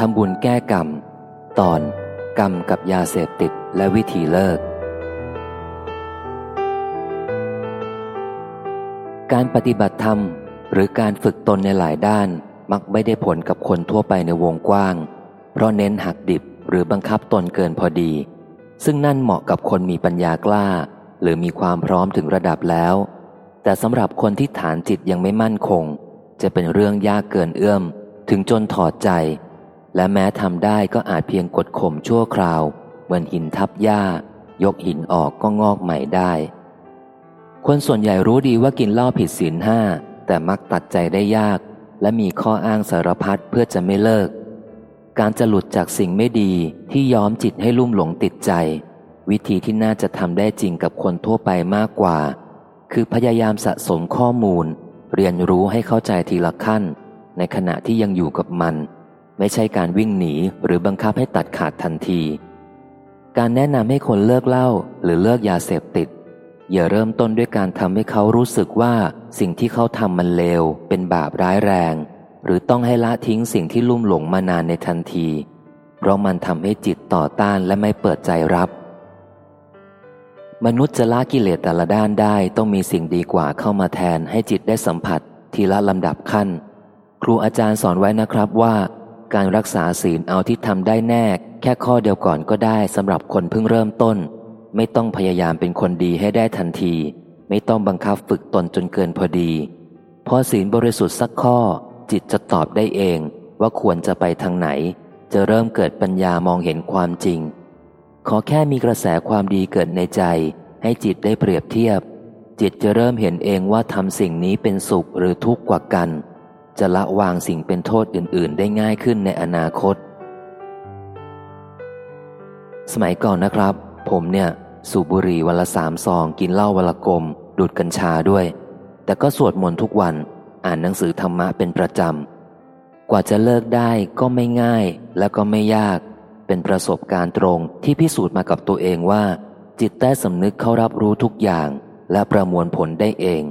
ทำบุญแก้กรรม ตอน กรรมกับยาเสพติดและวิธีเลิก การปฏิบัติธรรม หรือการฝึกตนในหลายด้าน มักไม่ได้ผลกับคนทั่วไปในวงกว้าง เพราะเน้นหักดิบหรือบังคับตนเกินพอดี ซึ่งนั่นเหมาะกับคนมีปัญญากล้า หรือมีความพร้อมถึงระดับแล้ว แต่สำหรับคนที่ฐานจิตยังไม่มั่นคง จะเป็นเรื่องยากเกินเอื้อม ถึงจนถอดใจ และแม้ทำได้ก็อาจเพียงกดข่มชั่วคราว เหมือนหินทับหญ้า ยกหินออกก็งอกใหม่ได้ คนส่วนใหญ่รู้ดีว่ากินเหล้าผิดศีลห้า แต่มักตัดใจได้ยาก และมีข้ออ้างสารพัดเพื่อจะไม่เลิก การจะหลุดจากสิ่งไม่ดีที่ย้อมจิตให้ลุ่มหลงติดใจ วิธีที่น่าจะทำได้จริงกับคนทั่วไปมากกว่า คือพยายามสะสมข้อมูล เรียนรู้ให้เข้าใจทีละขั้น ในขณะที่ยังอยู่กับมัน ไม่ใช่การวิ่งหนีหรือบังคับให้ตัดขาดทันที การแนะนำให้คนเลิกเหล้าหรือเลิกยาเสพติด อย่าเริ่มต้นด้วยการทำให้เขารู้สึกว่าสิ่งที่เขาทำมันเลว เป็นบาปร้ายแรง หรือต้องให้ละทิ้งสิ่งที่ลุ่มหลงมานานในทันที เพราะมันทำให้จิตต่อต้านและไม่เปิดใจรับ มนุษย์จะละกิเลสแต่ละด้านได้ต้องมีสิ่งดีกว่าเข้ามาแทนให้จิตได้สัมผัส ทีละลำดับขั้น ครูอาจารย์สอนไว้นะครับว่า การรักษาศีลเอาที่ทำได้แน่ แค่ข้อเดียวก่อนก็ได้สำหรับคนเพิ่งเริ่มต้น ไม่ต้องพยายามเป็นคนดีให้ได้ทันที ไม่ต้องบังคับฝึกตนจนเกินพอดีพอศีลบริสุทธิ์สักข้อ จิตจะตอบได้เองว่าควรจะไปทางไหน จะเริ่มเกิดปัญญามองเห็นความจริง ขอแค่มีกระแสความดีเกิดในใจ ให้จิตได้เปรียบเทียบ จิตจะเริ่มเห็นเองว่าทำสิ่งนี้เป็นสุขหรือทุกข์กว่ากัน จะละวางสิ่งเป็นโทษอื่น ๆ ได้ง่ายขึ้นในอนาคต สมัยก่อนนะครับ ผมเนี่ยสูบบุหรี่วันละสามซอง กินเหล้าวันละกลมดูดกัญชาด้วย แต่ก็สวดมนต์ทุกวัน อ่านหนังสือธรรมะเป็นประจำ กว่าจะเลิกได้ก็ไม่ง่ายและก็ไม่ยาก เป็นประสบการณ์ตรงที่พิสูจน์มากับตัวเองว่า จิตใต้สำนึกเขารับรู้ทุกอย่าง และประมวลผลได้เอง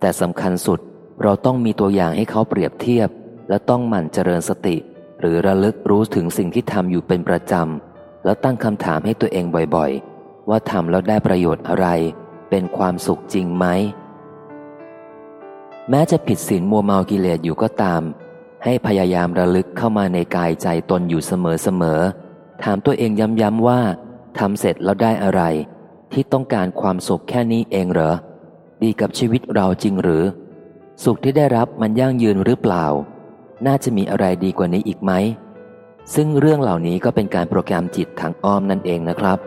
แต่สำคัญสุด เราต้องมีตัวอย่างให้เขาเปรียบเทียบ และต้องหมั่นเจริญสติ หรือระลึกรู้ถึงสิ่งที่ทำอยู่เป็นประจำ แล้วตั้งคำถามให้ตัวเองบ่อยๆ ว่าทำแล้วได้ประโยชน์อะไร เป็นความสุขจริงไหม แม้จะผิดศีลมัวเมากิเลสอยู่ก็ตาม ให้พยายามระลึกเข้ามาในกายใจตนอยู่เสมอๆ ถามตัวเองย้ำๆว่าทำเสร็จแล้วได้อะไร ที่ต้องการความสุขแค่นี้เองเหรอ ดีกับชีวิตเราจริงหรือ สุขที่ได้รับมันยั่งยืนหรือเปล่า น่าจะมีอะไรดีกว่านี้อีกไหม ซึ่งเรื่องเหล่านี้ก็เป็นการโปรแกรมจิตทางอ้อมนั่นเองนะครับ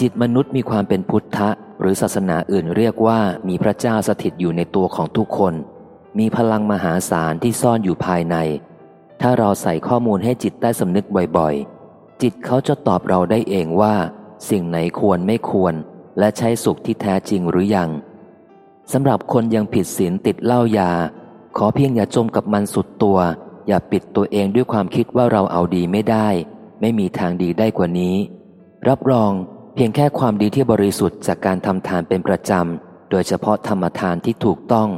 จิตมนุษย์มีความเป็นพุทธะ หรือศาสนาอื่นเรียกว่ามีพระเจ้าสถิตอยู่ในตัวของทุกคน มีพลังมหาศาลที่ซ่อนอยู่ภายใน ถ้าเราใส่ข้อมูลให้จิตได้สำนึกบ่อยๆ จิตเขาจะตอบเราได้เองว่า สิ่งไหนควรไม่ควร และใช้สุขที่แท้จริงหรือยัง สำหรับคนยังผิดศีลติดเหล้ายา ขอเพียงอย่าจมกับมันสุดตัว อย่าปิดตัวเองด้วยความคิดว่าเราเอาดีไม่ได้ ไม่มีทางดีได้กว่านี้ รับรองเพียงแค่ความดีที่บริสุทธิ์จากการทำทานเป็นประจำ โดยเฉพาะธรรมทานที่ถูกต้อง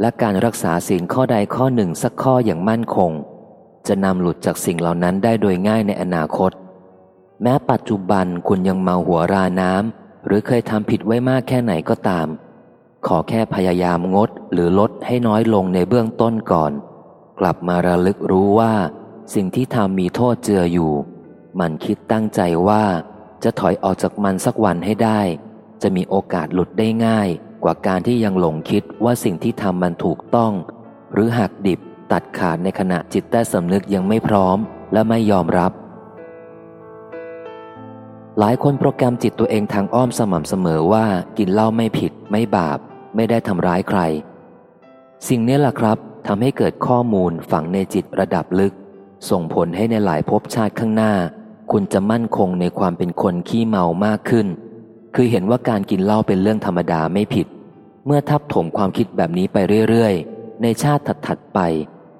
และการรักษาศีลข้อใดข้อหนึ่งสักข้ออย่างมั่นคง จะนำหลุดจากสิ่งเหล่านั้นได้โดยง่ายในอนาคต แม้ปัจจุบันคุณยังเมาหัวราน้ำหรือเคยทำผิดไว้มากแค่ไหนก็ตาม ขอแค่พยายามงดหรือลดให้น้อยลงในเบื้องต้นก่อน กลับมาระลึกรู้ว่า สิ่งที่ทำมีโทษเจืออยู่ มันคิดตั้งใจว่า จะถอยออกจากมันสักวันให้ได้ จะมีโอกาสหลุดได้ง่าย กว่าการที่ยังหลงคิดว่าสิ่งที่ทำมันถูกต้อง หรือหักดิบตัดขาดในขณะจิตใต้สำนึกยังไม่พร้อม และไม่ยอมรับ หลายคนโปรแกรมจิตตัวเองทางอ้อมสม่ำเสมอว่ากินเหล้าไม่ผิดไม่บาป ไม่ได้ทำร้ายใคร สิ่งนี้แหละครับทำให้เกิดข้อมูลฝังในจิตระดับลึก ส่งผลให้ในหลายภพชาติข้างหน้า คุณจะมั่นคงในความเป็นคนขี้เมามากขึ้น คือเห็นว่าการกินเหล้าเป็นเรื่องธรรมดาไม่ผิด เมื่อทับถมความคิดแบบนี้ไปเรื่อยๆ ในชาติถัดๆไป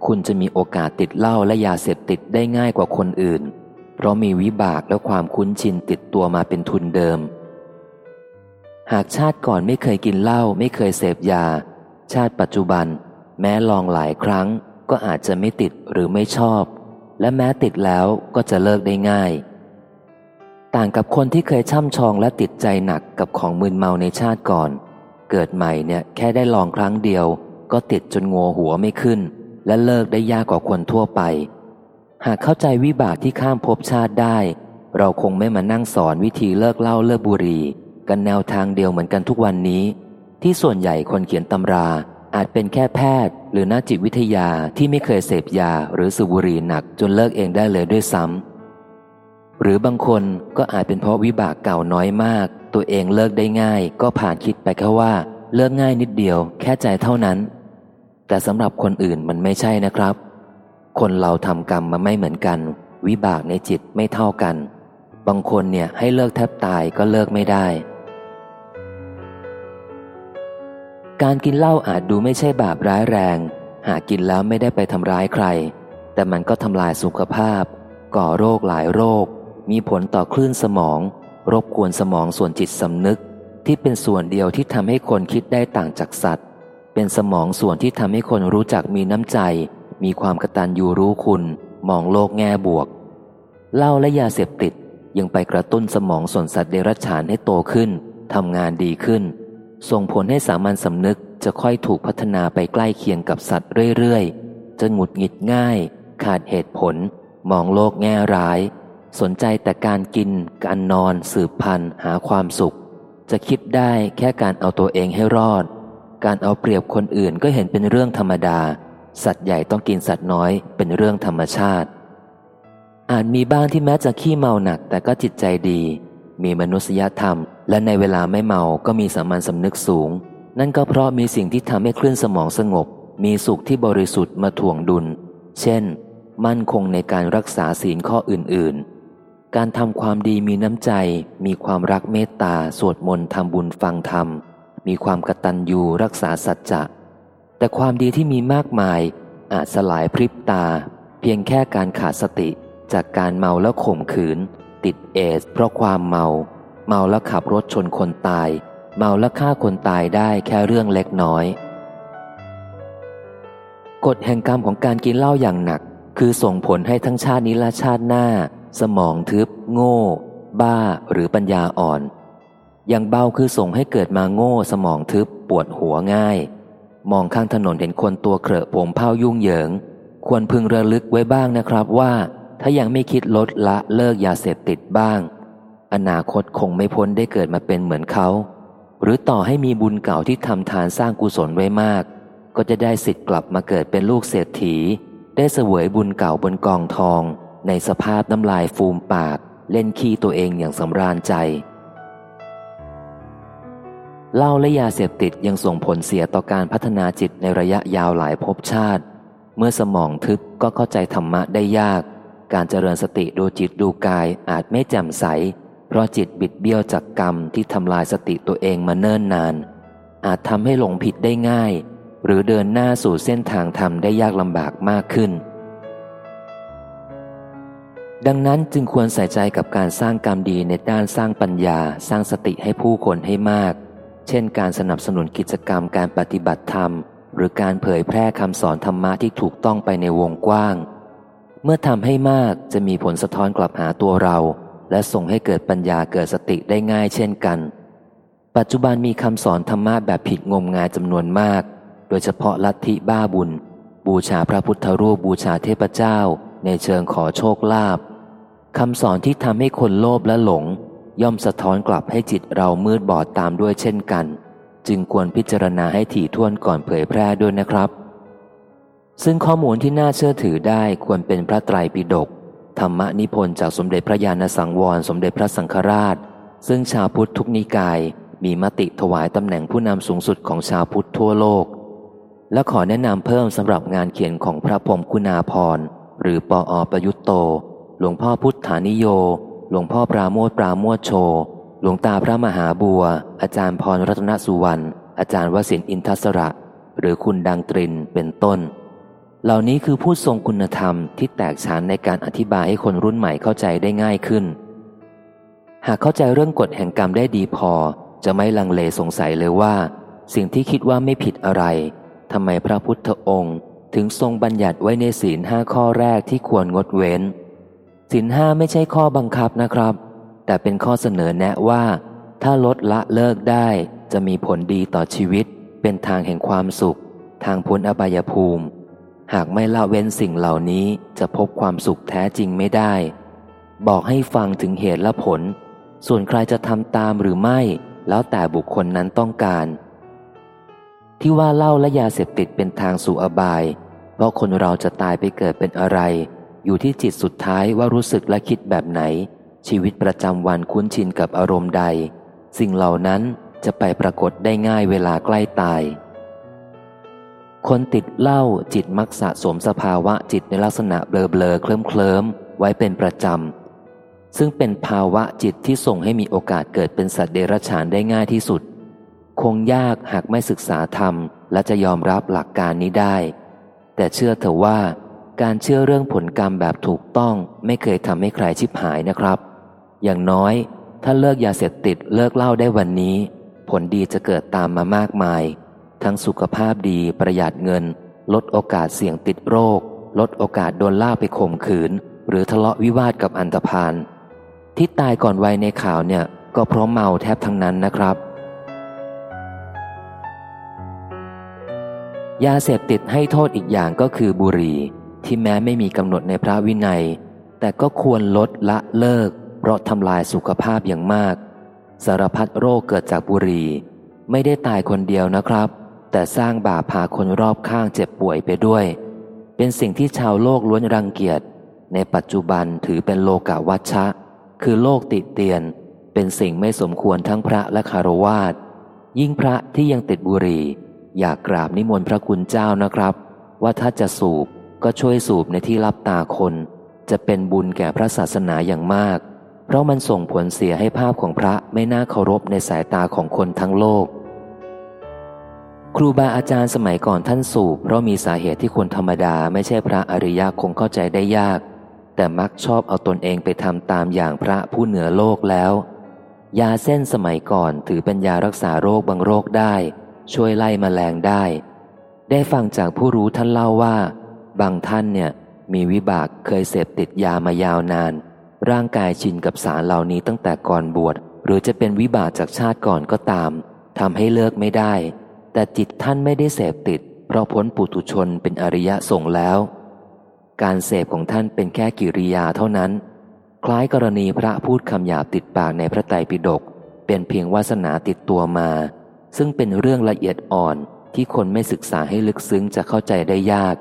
คุณจะมีโอกาสติดเหล้าและยาเสพติดได้ง่ายกว่าคนอื่น เพราะมีวิบากและความคุ้นชินติดตัวมาเป็นทุนเดิม หากชาติก่อนไม่เคยกินเหล้าไม่เคยเสพยา ชาติปัจจุบัน แม้ลองหลายครั้ง ก็อาจจะไม่ติดหรือไม่ชอบ และแม้ติดแล้วก็จะเลิกได้ง่าย ต่างกับคนที่เคยช่ำชองและติดใจหนักกับของมึนเมาในชาติก่อน เกิดใหม่เนี่ยแค่ได้ลองครั้งเดียว ก็ติดจนงัวหัวไม่ขึ้น และเลิกได้ยากกว่าคนทั่วไป หากเข้าใจวิบากที่ข้ามภพชาติได้ เราคงไม่มานั่งสอนวิธีเลิกเหล้าเลิกบุหรี่ กันแนวทางเดียวเหมือนกันทุกวันนี้ ที่ส่วนใหญ่คนเขียนตำราอาจเป็นแค่แพทย์ หรือนักจิตวิทยาที่ไม่เคยเสพยาหรือสูบบุหรี่หนักจนเลิกเองได้เลยด้วยซ้ำหรือบางคนก็อาจเป็นเพราะวิบากเก่าน้อยมาก ตัวเองเลิกได้ง่าย ก็ผ่านคิดไปแค่ว่าเลิกง่ายนิดเดียว แค่ใจเท่านั้น แต่สำหรับคนอื่นมันไม่ใช่นะครับ คนเราทำกรรมมาไม่เหมือนกัน วิบากในจิตไม่เท่ากัน บางคนเนี่ยให้เลิกแทบตายก็เลิกไม่ได้ การกินเหล้าอาจดูไม่ใช่บาปร้ายแรง หากกินแล้วไม่ได้ไปทำร้ายใคร แต่มันก็ทำลายสุขภาพ ก่อโรคหลายโรค มีผลต่อคลื่นสมอง รบกวนสมองส่วนจิตสำนึก ที่เป็นส่วนเดียวที่ทำให้คนคิดได้ต่างจากสัตว์ เป็นสมองส่วนที่ทำให้คนรู้จักมีน้ำใจ มีความกตัญญูรู้คุณ มองโลกแง่บวกเหล้าและยาเสพติดยังไปกระตุ้นสมองส่วนสัตว์เดรัจฉานให้โตขึ้นทำงานดีขึ้น ส่งผลให้สามัญสำนึกจะค่อยถูกพัฒนาไปใกล้เคียงกับสัตว์เรื่อยๆ จะหงุดหงิดง่าย ขาดเหตุผล มองโลกแง่ร้าย สนใจแต่การกิน การนอน สืบพันธุ์หาความสุข จะคิดได้แค่การเอาตัวเองให้รอด การเอาเปรียบคนอื่นก็เห็นเป็นเรื่องธรรมดา สัตว์ใหญ่ต้องกินสัตว์น้อยเป็นเรื่องธรรมชาติอาจมีบ้างที่แม้จะขี้เมาหนักแต่ก็จิตใจดี มีมนุษยธรรม และในเวลาไม่เมาก็มีสามัญสำนึกสูง นั่นก็เพราะมีสิ่งที่ทำให้คลื่นสมองสงบ มีสุขที่บริสุทธิ์มาถ่วงดุล เช่น มั่นคงในการรักษาศีลข้ออื่น ๆ การทำความดีมีน้ำใจ มีความรักเมตตาสวดมนต์ทำบุญฟังธรรม มีความกตัญญูรักษาสัจจะแต่ความดีที่มีมากมายอาจสลายพริบตา เพียงแค่การขาดสติจากการเมาแล้วข่มขืน ติดเอส เพราะความเมา เมาแล้วขับรถชนคนตาย เมาแล้วฆ่าคนตายได้แค่เรื่องเล็กน้อย กฎแห่งกรรมของการกินเหล้าอย่างหนัก คือส่งผลให้ทั้งชาตินี้และชาติหน้า สมองทึบ โง่ บ้าหรือปัญญาอ่อน อย่างเบาคือส่งให้เกิดมาโง่ สมองทึบปวดหัวง่าย มองข้างถนนเห็นคนตัวเครอะผมเผ้ายุ่งเหยิง ควรพึงระลึกไว้บ้างนะครับว่า ถ้ายังไม่คิดลดละเลิกยาเสพติดบ้าง อนาคตคงไม่พ้นได้เกิดมาเป็นเหมือนเขา หรือต่อให้มีบุญเก่าที่ทำทานสร้างกุศลไว้มาก ก็จะได้สิทธิ์กลับมาเกิดเป็นลูกเศรษฐี ได้เสวยบุญเก่าบนกองทอง ในสภาพน้ำลายฟูมปาก เล่นขี้ตัวเองอย่างสำราญใจเหล้าและยาเสพติดยังส่งผลเสียต่อการพัฒนาจิตในระยะยาวหลายภพชาติ เมื่อสมองทึบก็เข้าใจธรรมะได้ยาก การเจริญสติดูจิตดูกายอาจไม่แจ่มใส เพราะจิตบิดเบี้ยวจากกรรมที่ทำลายสติตัวเองมาเนิ่นนาน อาจทำให้หลงผิดได้ง่าย หรือเดินหน้าสู่เส้นทางธรรมได้ยากลำบากมากขึ้น ดังนั้นจึงควรใส่ใจกับการสร้างกรรมดีในด้านสร้างปัญญาสร้างสติให้ผู้คนให้มาก เช่น การสนับสนุนกิจกรรมการปฏิบัติธรรม หรือการเผยแพร่คำสอนธรรมะที่ถูกต้องไปในวงกว้าง เมื่อทำให้มากจะมีผลสะท้อนกลับหาตัวเรา และส่งให้เกิดปัญญาเกิดสติได้ง่ายเช่นกัน ปัจจุบันมีคำสอนธรรมะแบบผิดงมงายจำนวนมาก โดยเฉพาะลัทธิบ้าบุญ บูชาพระพุทธรูปบูชาเทพเจ้า ในเชิงขอโชคลาภคำสอนที่ทำให้คนโลภและหลง ย่อมสะท้อนกลับให้จิตเรามืดบอดตามด้วยเช่นกัน จึงควรพิจารณาให้ถี่ถ้วนก่อนเผยแพร่ด้วยนะครับ ซึ่งข้อมูลที่น่าเชื่อถือได้ควรเป็นพระไตรปิฎกธรรมนิพนธ์จากสมเด็จพระญาณสังวรสมเด็จพระสังฆราช ซึ่งชาวพุทธทุกนิกายมีมติถวายตำแหน่งผู้นำสูงสุดของชาวพุทธทั่วโลก และขอแนะนำเพิ่มสำหรับงานเขียนของพระพรมคุณาพรหรือปออประยุตโต หลวงพ่อพุทธานิโย หลวงพ่อปราโมทปราโมทโช หลวงตาพระมหาบัว อาจารย์พรรัตนสุวรรณอาจารย์วสินอินทศระ หรือคุณดังตรินเป็นต้น เหล่านี้คือผู้ทรงคุณธรรมที่แตกฉานในการอธิบายให้คนรุ่นใหม่เข้าใจได้ง่ายขึ้น หากเข้าใจเรื่องกฎแห่งกรรมได้ดีพอ จะไม่ลังเลสงสัยเลยว่า สิ่งที่คิดว่าไม่ผิดอะไรทำไมพระพุทธองค์ ถึงทรงบัญญัติไว้ในศีลห้าข้อแรกที่ควรงดเว้นศีลห้าไม่ใช่ข้อบังคับนะครับ แต่เป็นข้อเสนอแนะว่า ถ้าลดละเลิกได้จะมีผลดีต่อชีวิต เป็นทางแห่งความสุข ทางพ้นอบายภูมิ หากไม่ละเว้นสิ่งเหล่านี้จะพบความสุขแท้จริงไม่ได้ บอกให้ฟังถึงเหตุและผล ส่วนใครจะทำตามหรือไม่ แล้วแต่บุคคลนั้นต้องการ ที่ว่าเล้าและยาเสพติดเป็นทางสู่อบาย เพราะคนเราจะตายไปเกิดเป็นอะไร อยู่ที่จิตสุดท้ายว่ารู้สึกและคิดแบบไหน ชีวิตประจำวันคุ้นชินกับอารมณ์ใด สิ่งเหล่านั้นจะไปปรากฏได้ง่ายเวลาใกล้ตาย คนติดเหล้าจิตมักสะสมสภาวะจิตในลักษณะเบลอเบลอเคลิ้มเคลิมไว้เป็นประจำ ซึ่งเป็นภาวะจิตที่ส่งให้มีโอกาสเกิดเป็นสัตว์เดรัจฉานได้ง่ายที่สุด คงยากหากไม่ศึกษาธรรม และจะยอมรับหลักการนี้ได้ แต่เชื่อเถอะว่า การเชื่อเรื่องผลกรรมแบบถูกต้องไม่เคยทำให้ใครชิบหายนะครับ อย่างน้อยถ้าเลิกยาเสพติดเลิกเหล้าได้วันนี้ ผลดีจะเกิดตามมามากมาย ทั้งสุขภาพดีประหยัดเงิน ลดโอกาสเสี่ยงติดโรค ลดโอกาสโดนล่าไปข่มขืน หรือทะเลาะวิวาทกับอันตพานที่ตายก่อนวัยในข่าวเนี่ย ก็เพราะเมาแทบทั้งนั้นนะครับ ยาเสพติดให้โทษอีกอย่างก็คือบุหรี่ ที่แม้ไม่มีกำหนดในพระวินัย แต่ก็ควรลดละเลิก เพราะทำลายสุขภาพอย่างมาก สารพัดโรคเกิดจากบุหรี่ ไม่ได้ตายคนเดียวนะครับ แต่สร้างบาปพาคนรอบข้างเจ็บป่วยไปด้วย เป็นสิ่งที่ชาวโลกล้วนรังเกียจ ในปัจจุบันถือเป็นโลกาวัชชะ คือโลกติเตียน เป็นสิ่งไม่สมควรทั้งพระและคารวาสยิ่งพระที่ยังติดบุหรี่ อยากกราบนิมนต์พระคุณเจ้านะครับ ว่าถ้าจะสูบก็ช่วยสูบในที่รับตาคน จะเป็นบุญแก่พระศาสนาอย่างมาก เพราะมันส่งผลเสียให้ภาพของพระไม่น่าเคารพในสายตาของคนทั้งโลก ครูบาอาจารย์สมัยก่อนท่านสูบเพราะมีสาเหตุที่คนธรรมดาไม่ใช่พระอริยะคงเข้าใจได้ยาก แต่มักชอบเอาตนเองไปทำตามอย่างพระผู้เหนือโลกแล้ว ยาเส้นสมัยก่อนถือเป็นยารักษาโรคบางโรคได้ ช่วยไล่มแมลงได้ ได้ฟังจากผู้รู้ท่านเล่าว่า บางท่านเนี่ยมีวิบากเคยเสพติดยามายาวนาน ร่างกายชินกับสารเหล่านี้ตั้งแต่ก่อนบวชหรือจะเป็นวิบากจากชาติก่อนก็ตามทำให้เลิกไม่ได้ แต่จิตท่านไม่ได้เสพติด เพราะพ้นปุถุชนเป็นอริยะส่งแล้ว การเสพของท่านเป็นแค่กิริยาเท่านั้น คล้ายกรณีพระพูดคำหยาบติดปากในพระไตรปิฎกเป็นเพียงวาสนาติดตัวมา ซึ่งเป็นเรื่องละเอียดอ่อนที่คนไม่ศึกษาให้ลึกซึ้งจะเข้าใจได้ยาก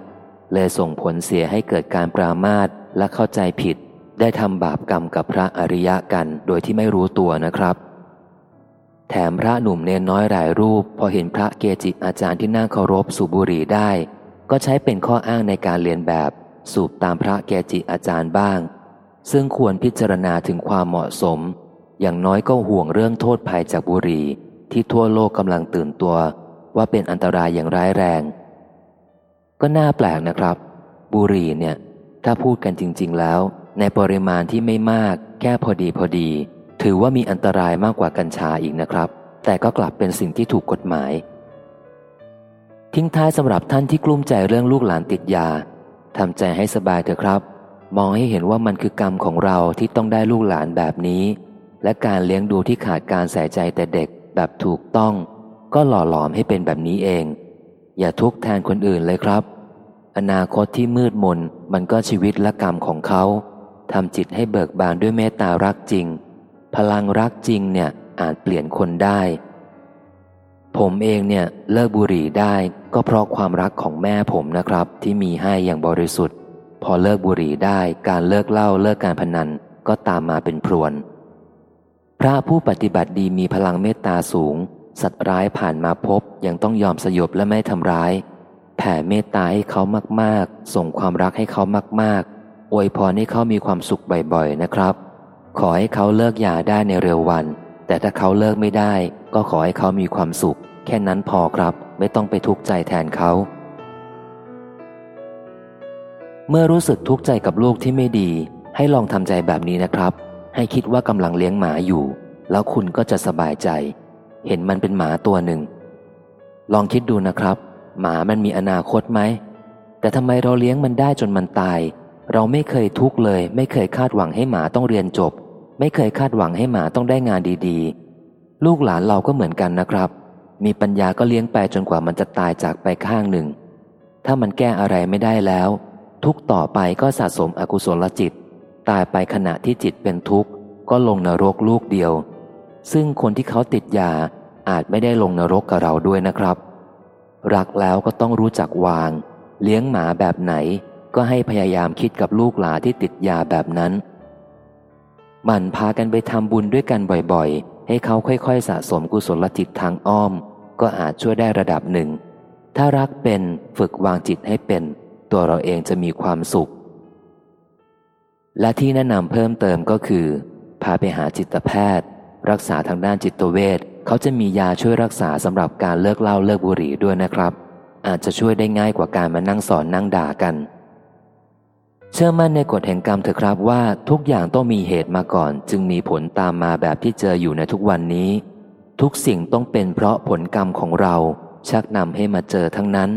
เลยส่งผลเสียให้เกิดการปรามาสและเข้าใจผิด ได้ทำบาปกรรมกับพระอริยะกันโดยที่ไม่รู้ตัวนะครับ แถมพระหนุ่มเนนน้อยหลายรูป พอเห็นพระเกจิอาจารย์ที่น่าเคารพสูบบุหรี่ได้ ก็ใช้เป็นข้ออ้างในการเรียนแบบ สูบตามพระเกจิอาจารย์บ้าง ซึ่งควรพิจารณาถึงความเหมาะสม อย่างน้อยก็ห่วงเรื่องโทษภัยจากบุหรี่ที่ทั่วโลกกำลังตื่นตัว ว่าเป็นอันตรายอย่างร้ายแรง ก็น่าแปลกนะครับ บุหรี่เนี่ย ถ้าพูดกันจริง ๆ แล้ว ในปริมาณที่ไม่มากแค่พอดีพอดี ถือว่ามีอันตรายมากกว่ากัญชาอีกนะครับ แต่ก็กลับเป็นสิ่งที่ถูกกฎหมาย ทิ้งท้ายสำหรับท่านที่กลุ้มใจเรื่องลูกหลานติดยาทำใจให้สบายเถอะครับ มองให้เห็นว่ามันคือกรรมของเราที่ต้องได้ลูกหลานแบบนี้ และการเลี้ยงดูที่ขาดการใส่ใจแต่เด็กแบบถูกต้อง ก็หล่อหลอมให้เป็นแบบนี้เอง อย่าทุกข์แทนคนอื่นเลยครับ อนาคตที่มืดมนมันก็ชีวิตและกรรมของเขาทำจิตให้เบิกบานด้วยเมตตารักจริง พลังรักจริงเนี่ยอาจเปลี่ยนคนได้ ผมเองเนี่ยเลิกบุหรี่ได้ก็เพราะความรักของแม่ผมนะครับ ที่มีให้อย่างบริสุทธิ์ พอเลิกบุหรี่ได้การเลิกเหล้าเลิกการพนันก็ตามมาเป็นพรวน พระผู้ปฏิบัติดีมีพลังเมตตาสูง สัตว์ร้ายผ่านมาพบยังต้องยอมสยบและไม่ทำร้าย แผ่เมตตาให้เขามากๆ ส่งความรักให้เขามากๆอวยพรให้เขามีความสุขบ่อยๆนะครับ ขอให้เขาเลิกยาได้ในเร็ววัน แต่ถ้าเขาเลิกไม่ได้ ก็ขอให้เขามีความสุข แค่นั้นพอครับ ไม่ต้องไปทุกข์ใจแทนเขา เมื่อรู้สึกทุกข์ใจกับลูกที่ไม่ดี ให้ลองทำใจแบบนี้นะครับ ให้คิดว่ากำลังเลี้ยงหมาอยู่ แล้วคุณก็จะสบายใจ เห็นมันเป็นหมาตัวหนึ่ง ลองคิดดูนะครับ หมามันมีอนาคตไหม แต่ทำไมเราเลี้ยงมันได้จนมันตายเราไม่เคยทุกข์เลย ไม่เคยคาดหวังให้หมาต้องเรียนจบ ไม่เคยคาดหวังให้หมาต้องได้งานดีๆ ลูกหลานเราก็เหมือนกันนะครับ มีปัญญาก็เลี้ยงไปจนกว่ามันจะตายจากไปข้างหนึ่ง ถ้ามันแก้อะไรไม่ได้แล้ว ทุกต่อไปก็สะสมอกุศลจิต ตายไปขณะที่จิตเป็นทุกข์ ก็ลงนรกลูกเดียว ซึ่งคนที่เขาติดยาอาจไม่ได้ลงนรกกับเราด้วยนะครับ รักแล้วก็ต้องรู้จักวาง เลี้ยงหมาแบบไหน ก็ให้พยายามคิดกับลูกหลานที่ติดยาแบบนั้น มันพากันไปทำบุญด้วยกันบ่อยๆ ให้เขาค่อยๆ สะสมกุศลจิตทางอ้อม ก็อาจช่วยได้ระดับหนึ่ง ถ้ารักเป็นฝึกวางจิตให้เป็น ตัวเราเองจะมีความสุข และที่แนะนำเพิ่มเติมก็คือ พาไปหาจิตแพทย์ รักษาทางด้านจิตเวชเขาจะมียาช่วยรักษาสำหรับการเลิกเหล้าเลิกบุหรี่ด้วยนะครับ อาจจะช่วยได้ง่ายกว่าการมานั่งสอนนั่งด่ากัน เชื่อมั่นในกฎแห่งกรรมเถอะครับว่าทุกอย่างต้องมีเหตุมาก่อน จึงมีผลตามมาแบบที่เจออยู่ในทุกวันนี้ ทุกสิ่งต้องเป็นเพราะผลกรรมของเรา ชักนำให้มาเจอทั้งนั้น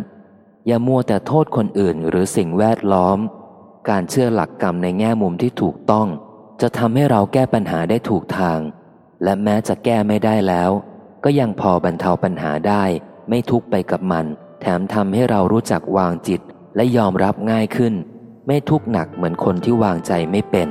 อย่ามัวแต่โทษคนอื่นหรือสิ่งแวดล้อม การเชื่อหลักกรรมในแง่มุมที่ถูกต้อง จะทำให้เราแก้ปัญหาได้ถูกทาง และแม้จะแก้ไม่ได้แล้ว ก็ยังพอบรรเทาปัญหาได้ ไม่ทุกไปกับมัน แถมทำให้เรารู้จักวางจิตและยอมรับง่ายขึ้น ไม่ทุกข์หนักเหมือนคนที่วางใจไม่เป็น